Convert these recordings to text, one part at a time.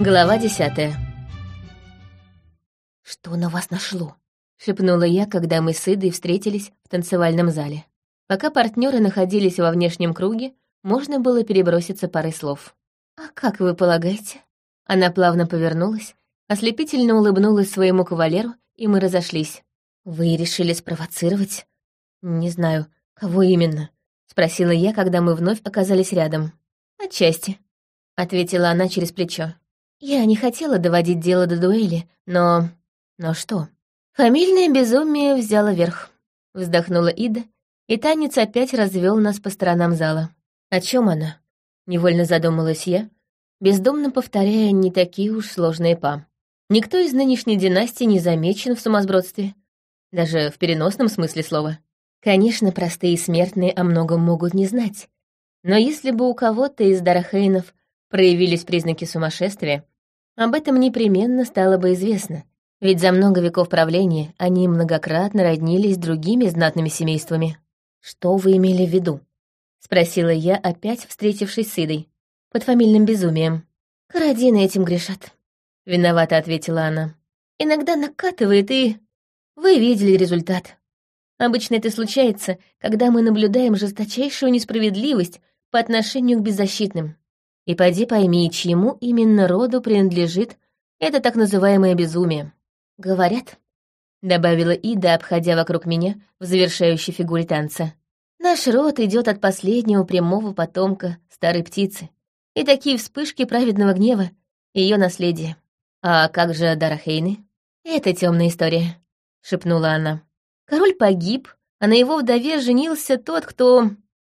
Глава десятая. «Что на вас нашло?» — шепнула я, когда мы с Идой встретились в танцевальном зале. Пока партнеры находились во внешнем круге, можно было переброситься парой слов. «А как вы полагаете?» Она плавно повернулась, ослепительно улыбнулась своему кавалеру, и мы разошлись. «Вы решили спровоцировать? Не знаю, кого именно?» — спросила я, когда мы вновь оказались рядом. «Отчасти», — ответила она через плечо. Я не хотела доводить дело до дуэли, но... Но что? Фамильное безумие взяло верх. Вздохнула Ида, и танец опять развел нас по сторонам зала. О чем она? Невольно задумалась я, бездумно повторяя не такие уж сложные па. Никто из нынешней династии не замечен в сумасбродстве. Даже в переносном смысле слова. Конечно, простые смертные о многом могут не знать. Но если бы у кого-то из Дарахейнов проявились признаки сумасшествия, об этом непременно стало бы известно, ведь за много веков правления они многократно роднились с другими знатными семействами. «Что вы имели в виду?» — спросила я, опять встретившись с Идой. «Под фамильным безумием». «Карадины этим грешат», — виновато ответила она. «Иногда накатывает, и... Вы видели результат. Обычно это случается, когда мы наблюдаем жесточайшую несправедливость по отношению к беззащитным. И поди пойми, чьему именно роду принадлежит это так называемое безумие. Говорят, — добавила Ида, обходя вокруг меня в завершающей фигуре танца. Наш род идет от последнего прямого потомка старой птицы. И такие вспышки праведного гнева — ее наследие. А как же Дарахейны? Это темная история, — шепнула она. Король погиб, а на его вдове женился тот, кто...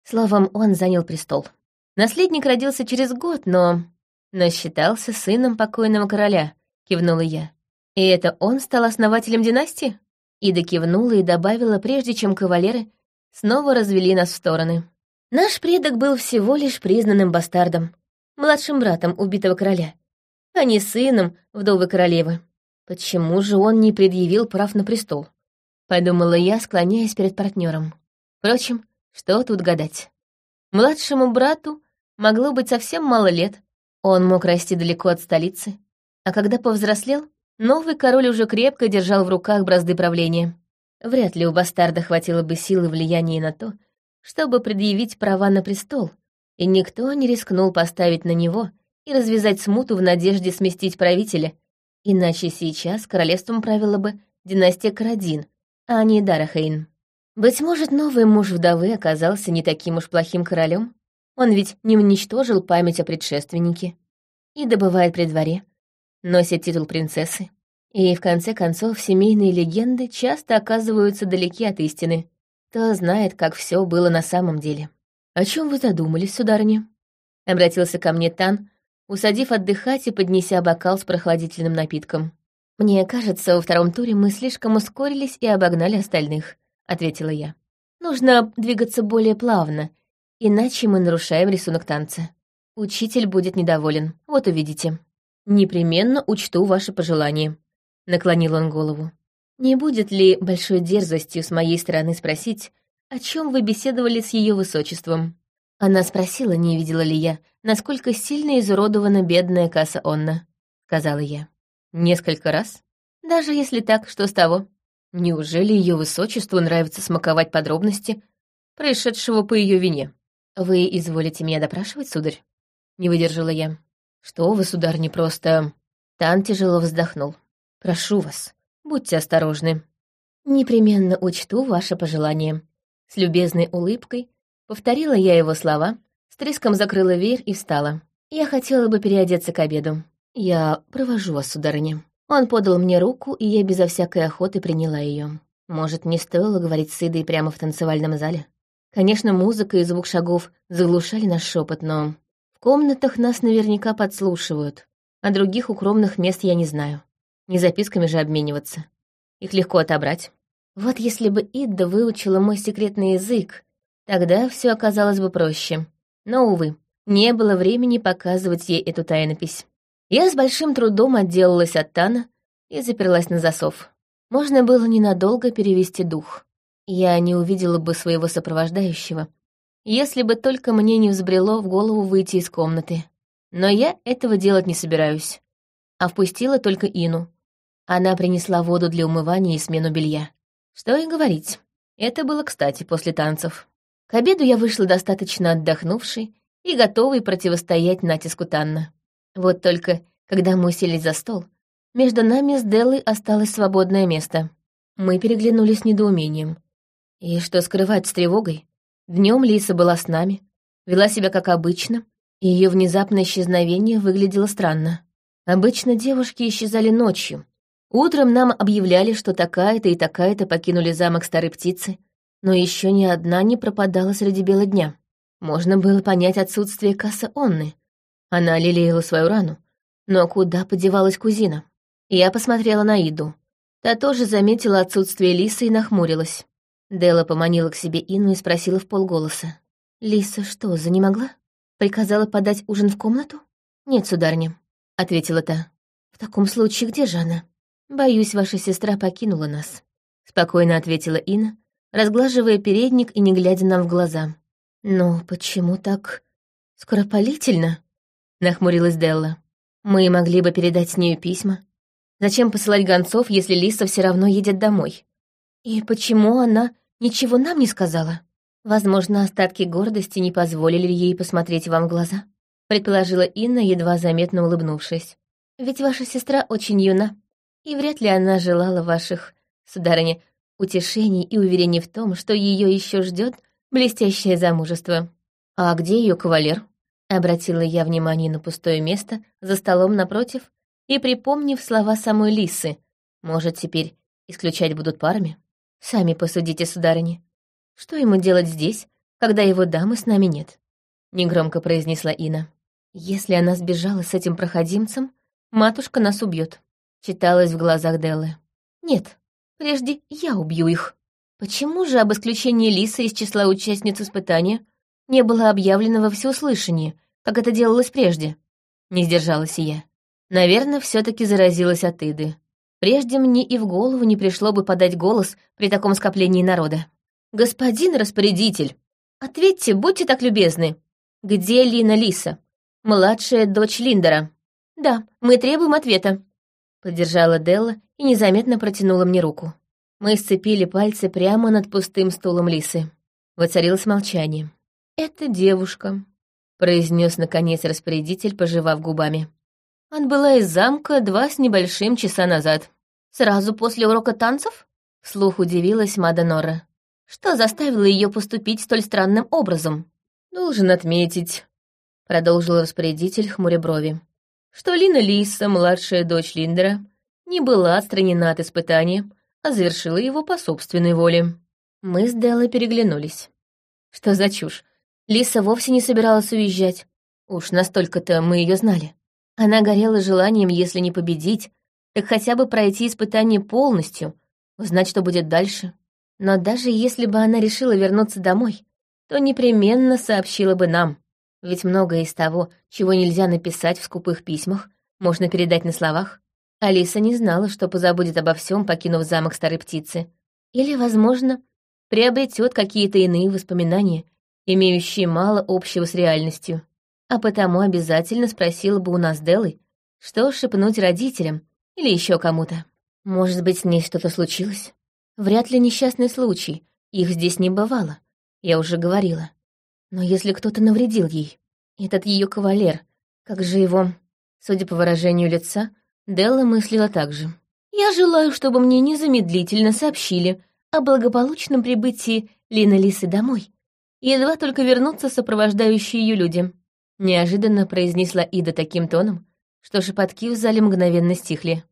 Словом, он занял престол. Наследник родился через год, но... Но считался сыном покойного короля, кивнула я. И это он стал основателем династии? Ида кивнула и добавила, прежде чем кавалеры снова развели нас в стороны. Наш предок был всего лишь признанным бастардом, младшим братом убитого короля, а не сыном вдовы королевы. Почему же он не предъявил прав на престол? Подумала я, склоняясь перед партнером. Впрочем, что тут гадать? Младшему брату Могло быть совсем мало лет. Он мог расти далеко от столицы. А когда повзрослел, новый король уже крепко держал в руках бразды правления. Вряд ли у бастарда хватило бы силы влияния на то, чтобы предъявить права на престол, и никто не рискнул поставить на него и развязать смуту в надежде сместить правителя, иначе сейчас королевством правила бы династия Карадин, а не Дарахейн. Быть может, новый муж вдовы оказался не таким уж плохим королем? Он ведь не уничтожил память о предшественнике и добывает при дворе, носит титул принцессы. И, в конце концов, семейные легенды часто оказываются далеки от истины. Кто знает, как все было на самом деле. «О чем вы задумались, сударыня?» Обратился ко мне Тан, усадив отдыхать и поднеся бокал с прохладительным напитком. «Мне кажется, во втором туре мы слишком ускорились и обогнали остальных», — ответила я. «Нужно двигаться более плавно Иначе мы нарушаем рисунок танца. Учитель будет недоволен, вот увидите. Непременно учту ваши пожелания. Наклонил он голову. Не будет ли большой дерзостью с моей стороны спросить, о чем вы беседовали с ее высочеством? Она спросила, не видела ли я, насколько сильно изуродована бедная Касса Онна, сказала я. Несколько раз? Даже если так, что с того? Неужели ее высочеству нравится смаковать подробности происшедшего по ее вине? «Вы изволите меня допрашивать, сударь?» Не выдержала я. «Что вы, сударь, не просто...» Тан тяжело вздохнул. «Прошу вас, будьте осторожны. Непременно учту ваше пожелание». С любезной улыбкой повторила я его слова, с треском закрыла веер и встала. Я хотела бы переодеться к обеду. Я провожу вас, сударыня. Он подал мне руку, и я безо всякой охоты приняла ее. Может, не стоило говорить с Идой прямо в танцевальном зале? Конечно, музыка и звук шагов заглушали наш шепот, но в комнатах нас наверняка подслушивают, а других укромных мест я не знаю. Не записками же обмениваться. Их легко отобрать. Вот если бы Идда выучила мой секретный язык, тогда все оказалось бы проще. Но, увы, не было времени показывать ей эту тайнопись. Я с большим трудом отделалась от Тана и заперлась на засов. Можно было ненадолго перевести дух я не увидела бы своего сопровождающего, если бы только мне не взбрело в голову выйти из комнаты. Но я этого делать не собираюсь. а впустила только Ину. Она принесла воду для умывания и смену белья. Что и говорить, это было кстати после танцев. К обеду я вышла достаточно отдохнувшей и готовой противостоять натиску Танна. Вот только, когда мы уселись за стол, между нами с Деллой осталось свободное место. Мы переглянулись недоумением. И что скрывать с тревогой? Днем Лиса была с нами, вела себя как обычно, и ее внезапное исчезновение выглядело странно. Обычно девушки исчезали ночью. Утром нам объявляли, что такая-то и такая-то покинули замок старой птицы, но еще ни одна не пропадала среди бела дня. Можно было понять отсутствие кассы Онны. Она лелеяла свою рану. Но куда подевалась кузина? Я посмотрела на Иду. Та тоже заметила отсутствие Лисы и нахмурилась. Дела поманила к себе Инну и спросила в полголоса. «Лиса что, занемогла? Приказала подать ужин в комнату?» «Нет, сударыня», — ответила та. «В таком случае где же она?» «Боюсь, ваша сестра покинула нас», — спокойно ответила Инна, разглаживая передник и не глядя нам в глаза. «Но почему так скоропалительно?» — нахмурилась Делла. «Мы могли бы передать с нею письма. Зачем посылать гонцов, если Лиса все равно едет домой? И почему она ничего нам не сказала? Возможно, остатки гордости не позволили ей посмотреть вам в глаза», — предположила Инна, едва заметно улыбнувшись. «Ведь ваша сестра очень юна, и вряд ли она желала ваших, сударыня, утешений и уверений в том, что ее еще ждет блестящее замужество. «А где ее кавалер?» Обратила я внимание на пустое место за столом напротив и, припомнив слова самой Лисы, может, теперь исключать будут парами? Сами посудите, сударыни. Что ему делать здесь, когда его дамы с нами нет? Негромко произнесла Ина. Если она сбежала с этим проходимцем, матушка нас убьет. Читалось в глазах Деллы. Нет, прежде я убью их. Почему же об исключении Лисы из числа участниц испытания не было объявлено во всеуслышание, как это делалось прежде? Не сдержалась и я. Наверное, все таки заразилась от Иды. Прежде мне и в голову не пришло бы подать голос при таком скоплении народа. «Господин распорядитель, ответьте, будьте так любезны. Где Лина Лиса, младшая дочь Линдера?» «Да, мы требуем ответа», — поддержала Делла и незаметно протянула мне руку. Мы сцепили пальцы прямо над пустым стулом Лисы. Воцарилось молчание. «Это девушка», — произнес наконец распорядитель, пожевав губами. «Отбыла из замка два с небольшим часа назад. Сразу после урока танцев?» — вслух удивилась Мада Нора. «Что заставило ее поступить столь странным образом?» «Должен отметить», — продолжил распорядитель хмуря брови, «что Лина Лиса, младшая дочь Линдера, не была отстранена от испытания, а завершила его по собственной воле. Мы с Деллой переглянулись. Что за чушь? Лиса вовсе не собиралась уезжать. Уж настолько-то мы ее знали. Она горела желанием, если не победить, так хотя бы пройти испытание полностью, узнать, что будет дальше. Но даже если бы она решила вернуться домой, то непременно сообщила бы нам. Ведь многое из того, чего нельзя написать в скупых письмах, можно передать на словах. Алиса не знала, что позабудет обо всем, покинув замок старой птицы. Или, возможно, приобретет какие-то иные воспоминания, имеющие мало общего с реальностью. А потому обязательно спросила бы у нас Делы, что шепнуть родителям или еще кому-то. Может быть, с ней что-то случилось? Вряд ли несчастный случай, их здесь не бывало, я уже говорила. Но если кто-то навредил ей, этот ее кавалер, как же его, судя по выражению лица, Делла мыслила так же. «Я желаю, чтобы мне незамедлительно сообщили о благополучном прибытии Лины Лисы домой. Едва только вернутся сопровождающие ее люди», — неожиданно произнесла Ида таким тоном, что шепотки в зале мгновенно стихли.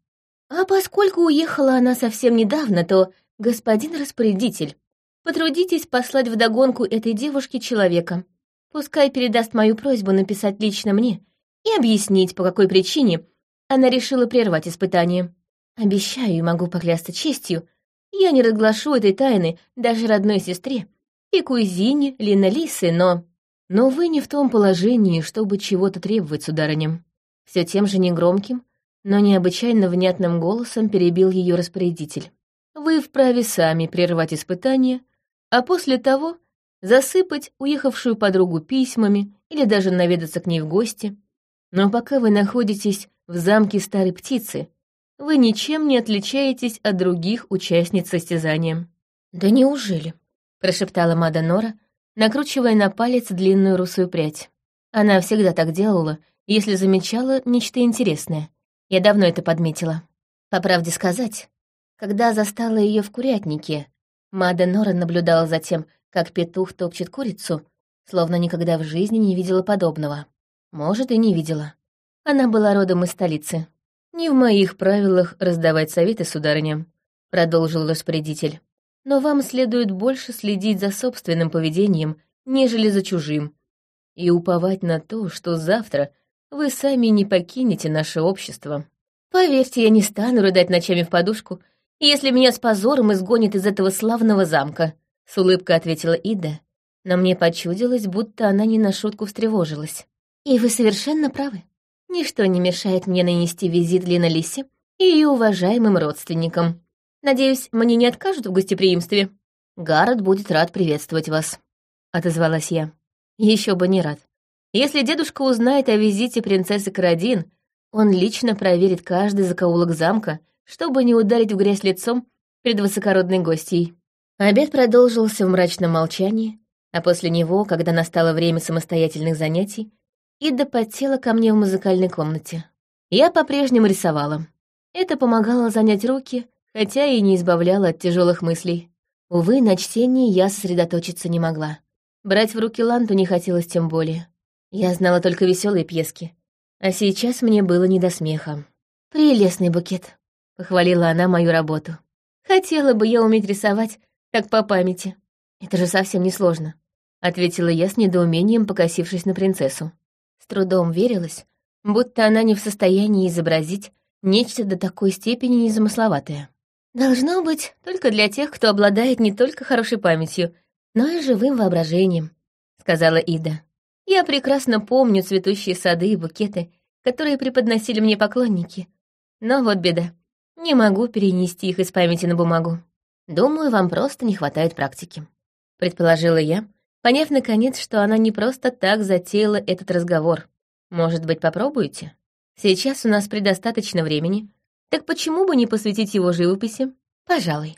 «А поскольку уехала она совсем недавно, то, господин распорядитель, потрудитесь послать вдогонку этой девушке человека. Пускай передаст мою просьбу написать лично мне и объяснить, по какой причине она решила прервать испытание. Обещаю и могу поклясться честью, я не разглашу этой тайны даже родной сестре и кузине Лина Лисы, но... Но вы не в том положении, чтобы чего-то требовать, сударыня. Все тем же негромким, но необычайно внятным голосом перебил ее распорядитель. Вы вправе сами прервать испытание, а после того засыпать уехавшую подругу письмами или даже наведаться к ней в гости, Но пока вы находитесь в замке старой птицы, вы ничем не отличаетесь от других участниц состязания». «Да неужели?» — прошептала Мада Нора, накручивая на палец длинную русую прядь. Она всегда так делала, если замечала нечто интересное. Я давно это подметила. По правде сказать, когда застала ее в курятнике, Мада Нора наблюдала за тем, как петух топчет курицу, словно никогда в жизни не видела подобного. Может, и не видела. Она была родом из столицы. «Не в моих правилах раздавать советы, сударыня», — продолжил распорядитель. «Но вам следует больше следить за собственным поведением, нежели за чужим, и уповать на то, что завтра вы сами не покинете наше общество. Поверьте, я не стану рыдать ночами в подушку, если меня с позором изгонят из этого славного замка», — с улыбкой ответила Ида, но мне почудилось, будто она не на шутку встревожилась. «И вы совершенно правы. Ничто не мешает мне нанести визит Лина Лисе и ее уважаемым родственникам. Надеюсь, мне не откажут в гостеприимстве. Гаррет будет рад приветствовать вас», — отозвалась я. Еще бы не рад. Если дедушка узнает о визите принцессы Карадин, он лично проверит каждый закоулок замка, чтобы не ударить в грязь лицом перед высокородной гостьей. Обед продолжился в мрачном молчании, а после него, когда настало время самостоятельных занятий, Ида подсела ко мне в музыкальной комнате. Я по-прежнему рисовала. Это помогало занять руки, хотя и не избавляло от тяжелых мыслей. Увы, на чтении я сосредоточиться не могла. Брать в руки ланту не хотелось тем более. Я знала только веселые пьески, а сейчас мне было не до смеха. «Прелестный букет», — похвалила она мою работу. «Хотела бы я уметь рисовать, так по памяти. Это же совсем не сложно», — ответила я с недоумением, покосившись на принцессу. С трудом верилась, будто она не в состоянии изобразить нечто до такой степени незамысловатое. Должно быть только для тех, кто обладает не только хорошей памятью, но и живым воображением, сказала Ида. Я прекрасно помню цветущие сады и букеты, которые преподносили мне поклонники. Но вот беда. Не могу перенести их из памяти на бумагу. Думаю, вам просто не хватает практики. Предположила я, поняв наконец, что она не просто так затеяла этот разговор. Может быть, попробуете? Сейчас у нас предостаточно времени, так почему бы не посвятить его живописи? Пожалуй.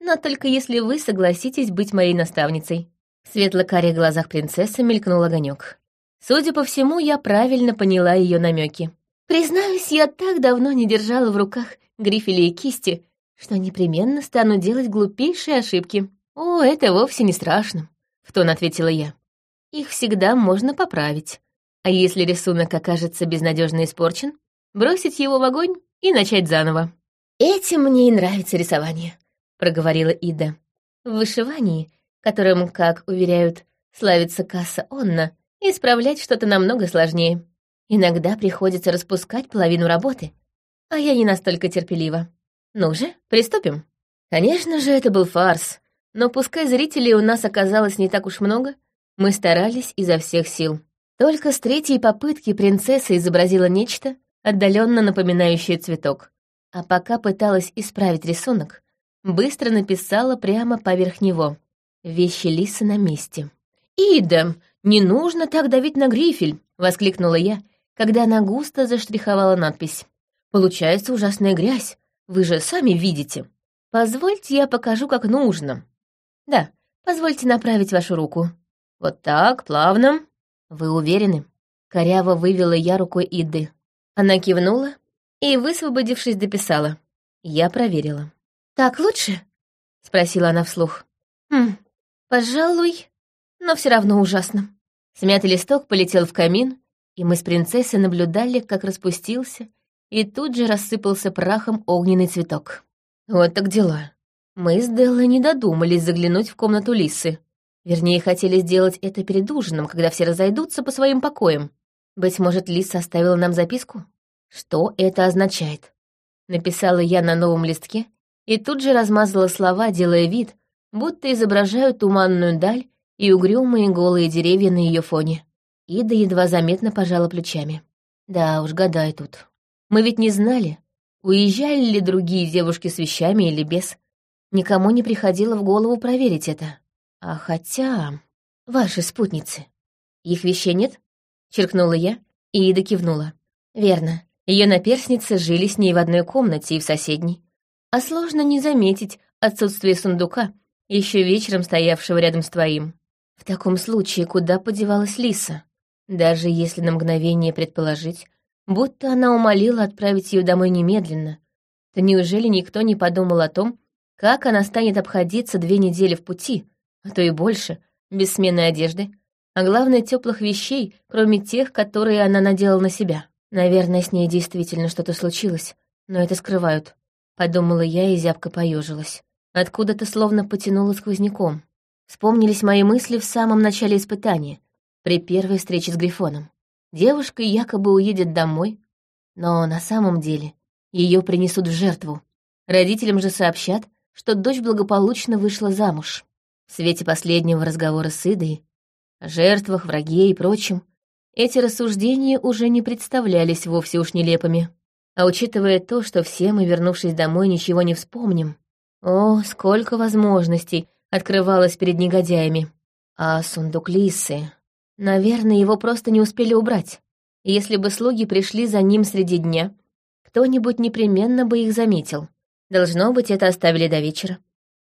Но только если вы согласитесь быть моей наставницей. В светло-карих глазах принцессы мелькнул огонек. Судя по всему, я правильно поняла ее намеки. Признаюсь, я так давно не держала в руках грифели и кисти, что непременно стану делать глупейшие ошибки. О, это вовсе не страшно в тон ответила я. Их всегда можно поправить. А если рисунок окажется безнадежно испорчен, бросить его в огонь и начать заново. Этим мне и нравится рисование, проговорила Ида. В вышивании, которым, как уверяют, славится касса Онна, исправлять что-то намного сложнее. Иногда приходится распускать половину работы, а я не настолько терпелива. Ну же, приступим. Конечно же, это был фарс, но пускай зрителей у нас оказалось не так уж много, мы старались изо всех сил. Только с третьей попытки принцесса изобразила нечто, отдаленно напоминающее цветок. А пока пыталась исправить рисунок, быстро написала прямо поверх него. Вещи Лисы на месте. «Ида, не нужно так давить на грифель!» — воскликнула я, когда она густо заштриховала надпись. «Получается ужасная грязь, вы же сами видите. Позвольте, я покажу, как нужно». Да, позвольте направить вашу руку. Вот так, плавно. Вы уверены? Коряво вывела я рукой Иды. Она кивнула и, высвободившись, дописала. Я проверила. «Так лучше?» — спросила она вслух. «Хм, пожалуй, но все равно ужасно». Смятый листок полетел в камин, и мы с принцессой наблюдали, как распустился, и тут же рассыпался прахом огненный цветок. Вот так дела. Мы с Деллой не додумались заглянуть в комнату Лисы. Вернее, хотели сделать это перед ужином, когда все разойдутся по своим покоям. Быть может, Лиса оставила нам записку? Что это означает? Написала я на новом листке и тут же размазала слова, делая вид, будто изображаю туманную даль и угрюмые голые деревья на ее фоне. Ида едва заметно пожала плечами. Да уж, гадай тут. Мы ведь не знали, уезжали ли другие девушки с вещами или без. Никому не приходило в голову проверить это. А хотя... Ваши спутницы. Их вещей нет? Черкнула я, и Ида кивнула. Верно. Ее наперсницы жили с ней в одной комнате и в соседней. А сложно не заметить отсутствие сундука, еще вечером стоявшего рядом с твоим. В таком случае куда подевалась Лиса? Даже если на мгновение предположить, будто она умолила отправить ее домой немедленно, то неужели никто не подумал о том, как она станет обходиться две недели в пути, а то и больше, без смены одежды, а главное, теплых вещей, кроме тех, которые она надела на себя. Наверное, с ней действительно что-то случилось, но это скрывают. Подумала я и зябко поежилась. Откуда-то словно потянуло сквозняком. Вспомнились мои мысли в самом начале испытания, при первой встрече с Грифоном. Девушка якобы уедет домой, но на самом деле ее принесут в жертву. Родителям же сообщат, что дочь благополучно вышла замуж. В свете последнего разговора с Идой жертвах, враге и прочем, эти рассуждения уже не представлялись вовсе уж нелепыми. А учитывая то, что все мы, вернувшись домой, ничего не вспомним, о, сколько возможностей открывалось перед негодяями. А сундук Лисы... Наверное, его просто не успели убрать. Если бы слуги пришли за ним среди дня, кто-нибудь непременно бы их заметил. Должно быть, это оставили до вечера.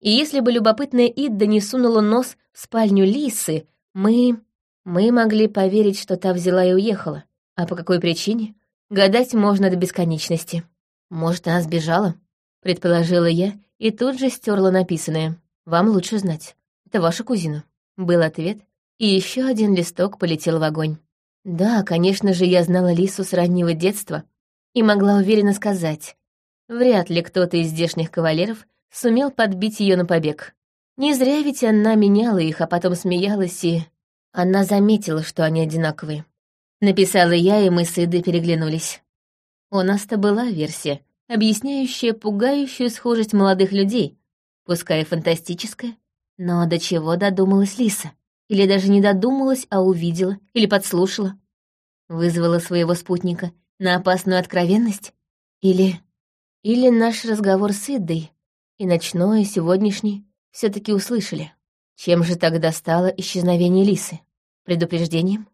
И если бы любопытная Идда не сунула нос в спальню Лисы, мы... Мы могли поверить, что та взяла и уехала. А по какой причине? Гадать можно до бесконечности. Может, она сбежала? Предположила я и тут же стерла написанное. Вам лучше знать. Это ваша кузина. Был ответ, и еще один листок полетел в огонь. Да, конечно же, я знала Лису с раннего детства и могла уверенно сказать. Вряд ли кто-то из здешних кавалеров сумел подбить ее на побег. Не зря ведь она меняла их, а потом смеялась, и... Она заметила, что они одинаковые. Написала я, и мы с Идой переглянулись. У нас-то была версия, объясняющая пугающую схожесть молодых людей, пускай и фантастическая, но до чего додумалась Лиса? Или даже не додумалась, а увидела или подслушала? Вызвала своего спутника на опасную откровенность? Или... Или наш разговор с Идой и ночной, и сегодняшний все таки услышали. Чем же тогда стало исчезновение Лисы? Предупреждением?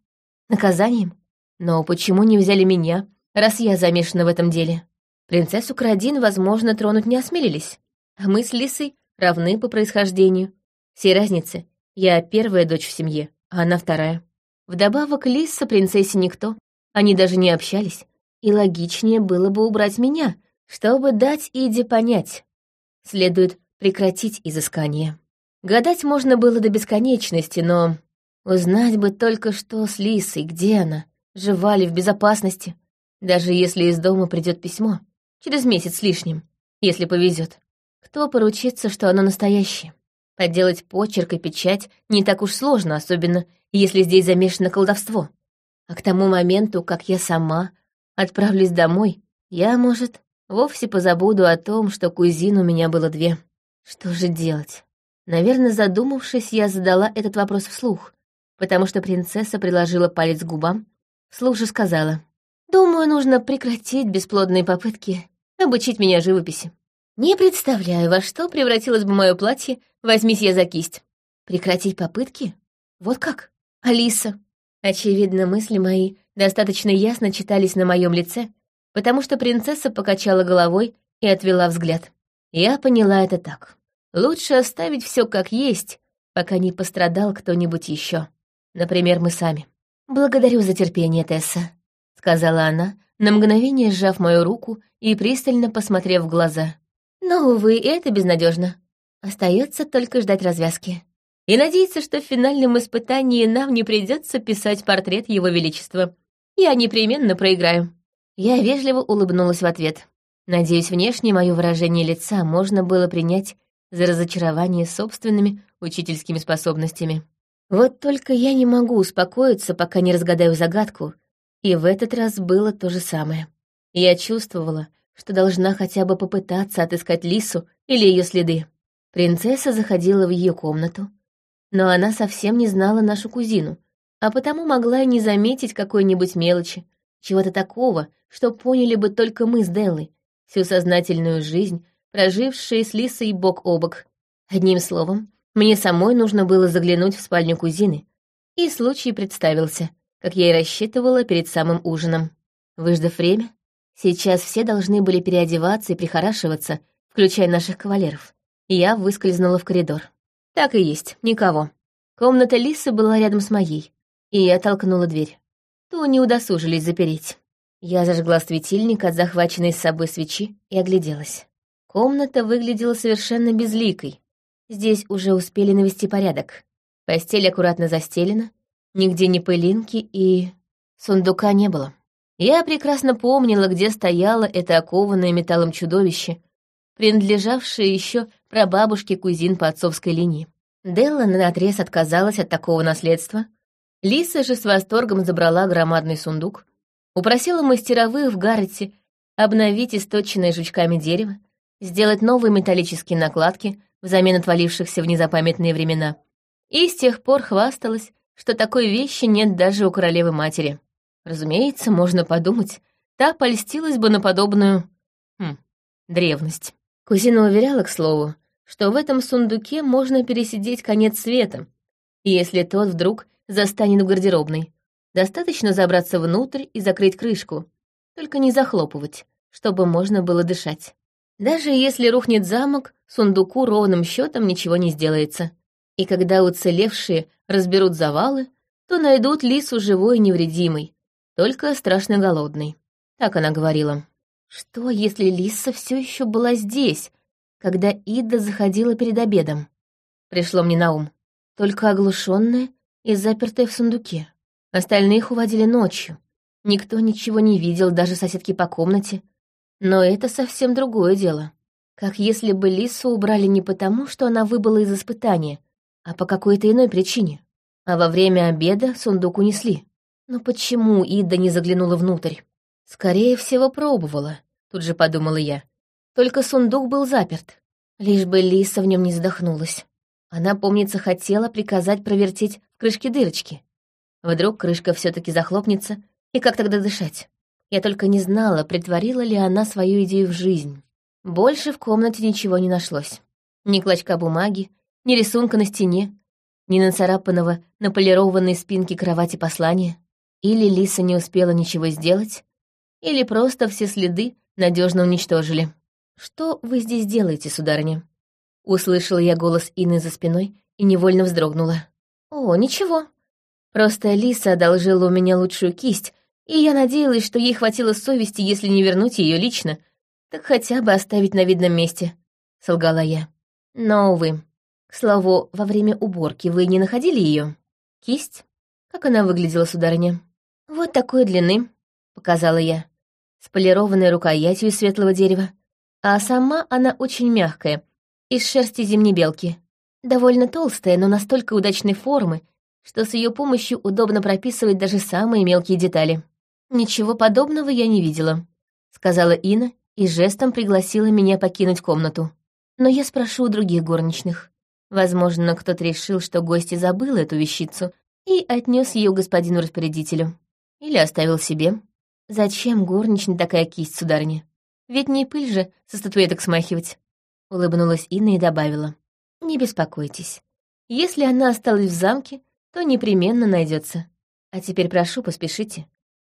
Наказанием? Но почему не взяли меня, раз я замешана в этом деле? Принцессу Крадин, возможно, тронуть не осмелились, а мы с Лисой равны по происхождению. Все разницы. Я первая дочь в семье, а она вторая. Вдобавок, Лиса принцессе никто. Они даже не общались. И логичнее было бы убрать меня, чтобы дать Иде понять. Следует прекратить изыскание. Гадать можно было до бесконечности, но узнать бы только что с Лисой, где она, жива ли в безопасности, даже если из дома придет письмо, через месяц с лишним, если повезет. Кто поручится, что оно настоящее? Подделать почерк и печать не так уж сложно, особенно если здесь замешано колдовство. А к тому моменту, как я сама отправлюсь домой, я, может, вовсе позабуду о том, что кузин у меня было две. Что же делать? Наверное, задумавшись, я задала этот вопрос вслух, потому что принцесса приложила палец к губам, вслух же сказала. «Думаю, нужно прекратить бесплодные попытки обучить меня живописи. Не представляю, во что превратилось бы мое платье, возьмись я за кисть. Прекратить попытки? Вот как? Алиса?» Очевидно, мысли мои достаточно ясно читались на моем лице, потому что принцесса покачала головой и отвела взгляд. Я поняла это так. Лучше оставить все как есть, пока не пострадал кто-нибудь еще. Например, мы сами. «Благодарю за терпение, Тесса», — сказала она, на мгновение сжав мою руку и пристально посмотрев в глаза. «Но, увы, это безнадежно. Остается только ждать развязки. И надеяться, что в финальном испытании нам не придется писать портрет Его Величества. Я непременно проиграю». Я вежливо улыбнулась в ответ. Надеюсь, внешне мое выражение лица можно было принять за разочарование собственными учительскими способностями. Вот только я не могу успокоиться, пока не разгадаю загадку, и в этот раз было то же самое. Я чувствовала, что должна хотя бы попытаться отыскать Лису или ее следы. Принцесса заходила в ее комнату, но она совсем не знала нашу кузину, а потому могла и не заметить какой-нибудь мелочи, чего-то такого, что поняли бы только мы с Деллой, всю сознательную жизнь, прожившие с Лисой бок о бок. Одним словом, мне самой нужно было заглянуть в спальню кузины, и случай представился, как я и рассчитывала перед самым ужином. Выждав время, сейчас все должны были переодеваться и прихорашиваться, включая наших кавалеров. Я выскользнула в коридор. Так и есть, никого. Комната Лисы была рядом с моей, и я толкнула дверь. Ту не удосужились запереть. Я зажгла светильник от захваченной с собой свечи и огляделась. Комната выглядела совершенно безликой. Здесь уже успели навести порядок. Постель аккуратно застелена, нигде не пылинки и... Сундука не было. Я прекрасно помнила, где стояло это окованное металлом чудовище, принадлежавшее еще прабабушке кузин по отцовской линии. Делла наотрез отказалась от такого наследства. Лиса же с восторгом забрала громадный сундук, упросила мастеровых в Гаррете обновить источенное жучками дерево, сделать новые металлические накладки взамен отвалившихся в незапамятные времена. И с тех пор хвасталась, что такой вещи нет даже у королевы-матери. Разумеется, можно подумать, та польстилась бы на подобную... Хм, древность. Кузина уверяла, к слову, что в этом сундуке можно пересидеть конец света, если тот вдруг застанет в гардеробной. Достаточно забраться внутрь и закрыть крышку, только не захлопывать, чтобы можно было дышать. Даже если рухнет замок, сундуку ровным счетом ничего не сделается. И когда уцелевшие разберут завалы, то найдут лису живой и невредимой, только страшно голодной. Так она говорила. Что, если лиса все еще была здесь, когда Ида заходила перед обедом? Пришло мне на ум. Только оглушенная и запертая в сундуке. Остальных уводили ночью. Никто ничего не видел, даже соседки по комнате. Но это совсем другое дело. Как если бы Лису убрали не потому, что она выбыла из испытания, а по какой-то иной причине. А во время обеда сундук унесли. Но почему Ида не заглянула внутрь? Скорее всего, пробовала, тут же подумала я. Только сундук был заперт. Лишь бы Лиса в нем не задохнулась. Она, помнится, хотела приказать провертеть в крышке дырочки. Вдруг крышка все таки захлопнется, и как тогда дышать? Я только не знала, притворила ли она свою идею в жизнь. Больше в комнате ничего не нашлось. Ни клочка бумаги, ни рисунка на стене, ни нацарапанного на полированной спинке кровати послания. Или Лиса не успела ничего сделать, или просто все следы надежно уничтожили. «Что вы здесь делаете, сударыня?» Услышала я голос Инны за спиной и невольно вздрогнула. «О, ничего. Просто Лиса одолжила у меня лучшую кисть, и я надеялась, что ей хватило совести, если не вернуть ее лично, так хотя бы оставить на видном месте», — солгала я. «Но, увы, к слову, во время уборки вы не находили ее? Кисть? Как она выглядела, сударыня? Вот такой длины, показала я, с полированной рукоятью из светлого дерева. А сама она очень мягкая, из шерсти зимней белки. Довольно толстая, но настолько удачной формы, что с ее помощью удобно прописывать даже самые мелкие детали. «Ничего подобного я не видела», — сказала Ина и жестом пригласила меня покинуть комнату. «Но я спрошу у других горничных. Возможно, кто-то решил, что гости забыл эту вещицу и отнес ее господину-распорядителю. Или оставил себе. Зачем горничной такая кисть, сударыня? Ведь не пыль же со статуэток смахивать. Улыбнулась Инна и добавила. Не беспокойтесь. Если она осталась в замке, то непременно найдется. А теперь прошу, поспешите.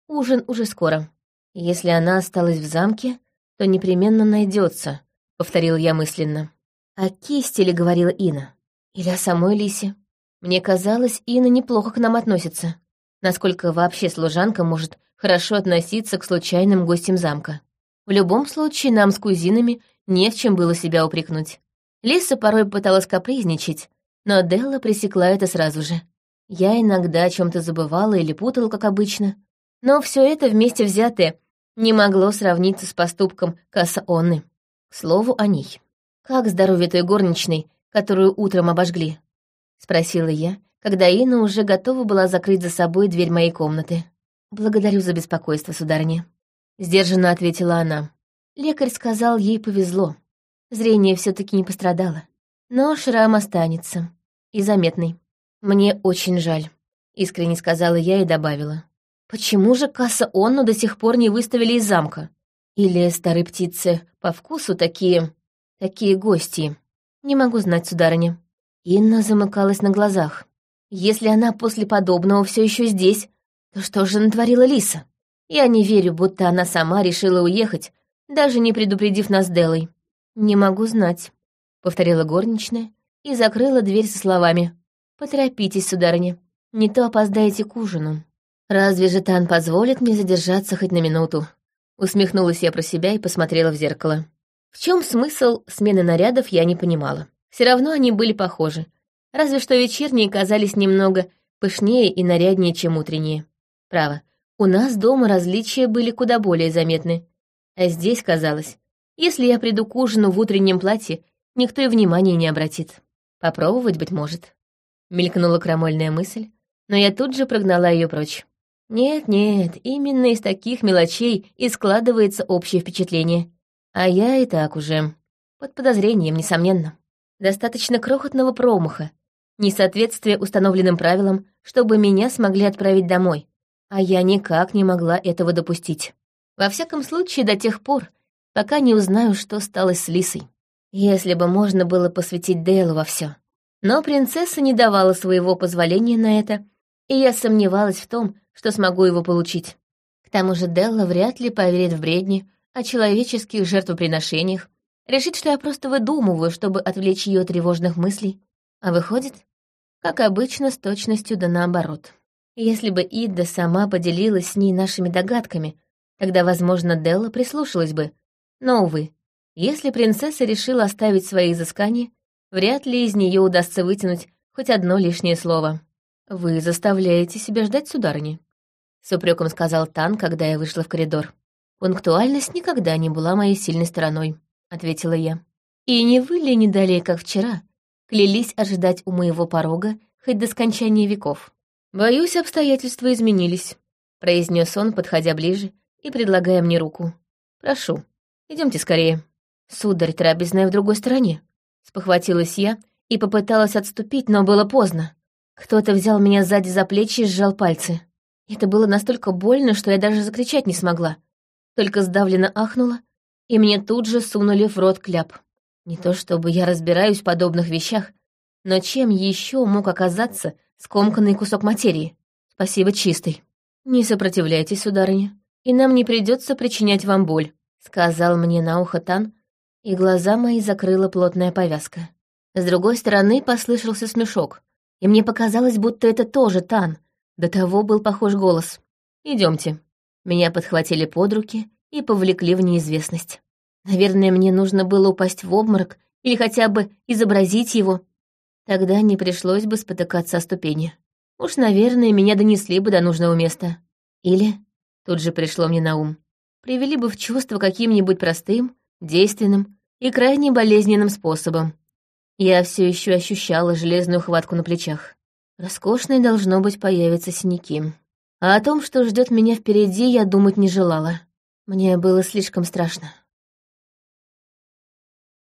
Ужин уже скоро. Если она осталась в замке, то непременно найдется, повторил я мысленно. О ли говорила Ина? Или о самой Лисе? Мне казалось, Ина неплохо к нам относится. Насколько вообще служанка может хорошо относиться к случайным гостям замка. В любом случае, нам с кузинами не в чем было себя упрекнуть. Лиса порой пыталась капризничать, но Делла пресекла это сразу же. Я иногда о чем то забывала или путала, как обычно. Но все это вместе взятое не могло сравниться с поступком Касса. К слову о ней. «Как здоровье той горничной, которую утром обожгли?» — спросила я, когда Инна уже готова была закрыть за собой дверь моей комнаты. «Благодарю за беспокойство, сударыня», — сдержанно ответила она. Лекарь сказал, ей повезло. Зрение все таки не пострадало. Но шрам останется. И заметный. «Мне очень жаль», — искренне сказала я и добавила. «Почему же касса Онну до сих пор не выставили из замка? Или старые птицы по вкусу такие... такие гости?» «Не могу знать, сударыня». Инна замыкалась на глазах. «Если она после подобного все еще здесь, то что же натворила Лиса? Я не верю, будто она сама решила уехать, даже не предупредив нас Делой. «Не могу знать», — повторила горничная и закрыла дверь со словами. «Поторопитесь, сударыня, не то опоздаете к ужину». «Разве же Тан позволит мне задержаться хоть на минуту?» Усмехнулась я про себя и посмотрела в зеркало. В чем смысл смены нарядов, я не понимала. Все равно они были похожи. Разве что вечерние казались немного пышнее и наряднее, чем утренние. Право, у нас дома различия были куда более заметны. А здесь казалось, если я приду к ужину в утреннем платье, никто и внимания не обратит. Попробовать, быть может. Мелькнула крамольная мысль, но я тут же прогнала ее прочь. Нет-нет, именно из таких мелочей и складывается общее впечатление. А я и так уже. Под подозрением, несомненно. Достаточно крохотного промаха, несоответствие установленным правилам, чтобы меня смогли отправить домой. А я никак не могла этого допустить. Во всяком случае, до тех пор, пока не узнаю, что стало с Лисой. Если бы можно было посвятить Дейлу во все. Но принцесса не давала своего позволения на это, и я сомневалась в том, что смогу его получить. К тому же Делла вряд ли поверит в бредни о человеческих жертвоприношениях, решит, что я просто выдумываю, чтобы отвлечь ее от тревожных мыслей. А выходит, как обычно, с точностью да наоборот. Если бы Ида сама поделилась с ней нашими догадками, тогда, возможно, Делла прислушалась бы, но, увы, если принцесса решила оставить свои изыскания, вряд ли из нее удастся вытянуть хоть одно лишнее слово. «Вы заставляете себя ждать, сударыня», — с упреком сказал Тан, когда я вышла в коридор. «Пунктуальность никогда не была моей сильной стороной», — ответила я. «И не вы ли не далее, как вчера, клялись ожидать у моего порога хоть до скончания веков?» «Боюсь, обстоятельства изменились», — произнес он, подходя ближе и предлагая мне руку. «Прошу, Идемте скорее. Сударь, трапезная в другой стороне. Спохватилась я и попыталась отступить, но было поздно. Кто-то взял меня сзади за плечи и сжал пальцы. Это было настолько больно, что я даже закричать не смогла. Только сдавленно ахнула, и мне тут же сунули в рот кляп. Не то чтобы я разбираюсь в подобных вещах, но чем еще мог оказаться скомканный кусок материи? Спасибо, чистый. Не сопротивляйтесь, сударыня, и нам не придется причинять вам боль сказал мне на ухо Тан, и глаза мои закрыла плотная повязка. С другой стороны послышался смешок, и мне показалось, будто это тоже Тан. До того был похож голос. Идемте. Меня подхватили под руки и повлекли в неизвестность. Наверное, мне нужно было упасть в обморок или хотя бы изобразить его. Тогда не пришлось бы спотыкаться о ступени. Уж, наверное, меня донесли бы до нужного места. Или, тут же пришло мне на ум, привели бы в чувство каким-нибудь простым, действенным и крайне болезненным способом. Я все еще ощущала железную хватку на плечах. Роскошной должно быть появятся синяки. А о том, что ждет меня впереди, я думать не желала. Мне было слишком страшно.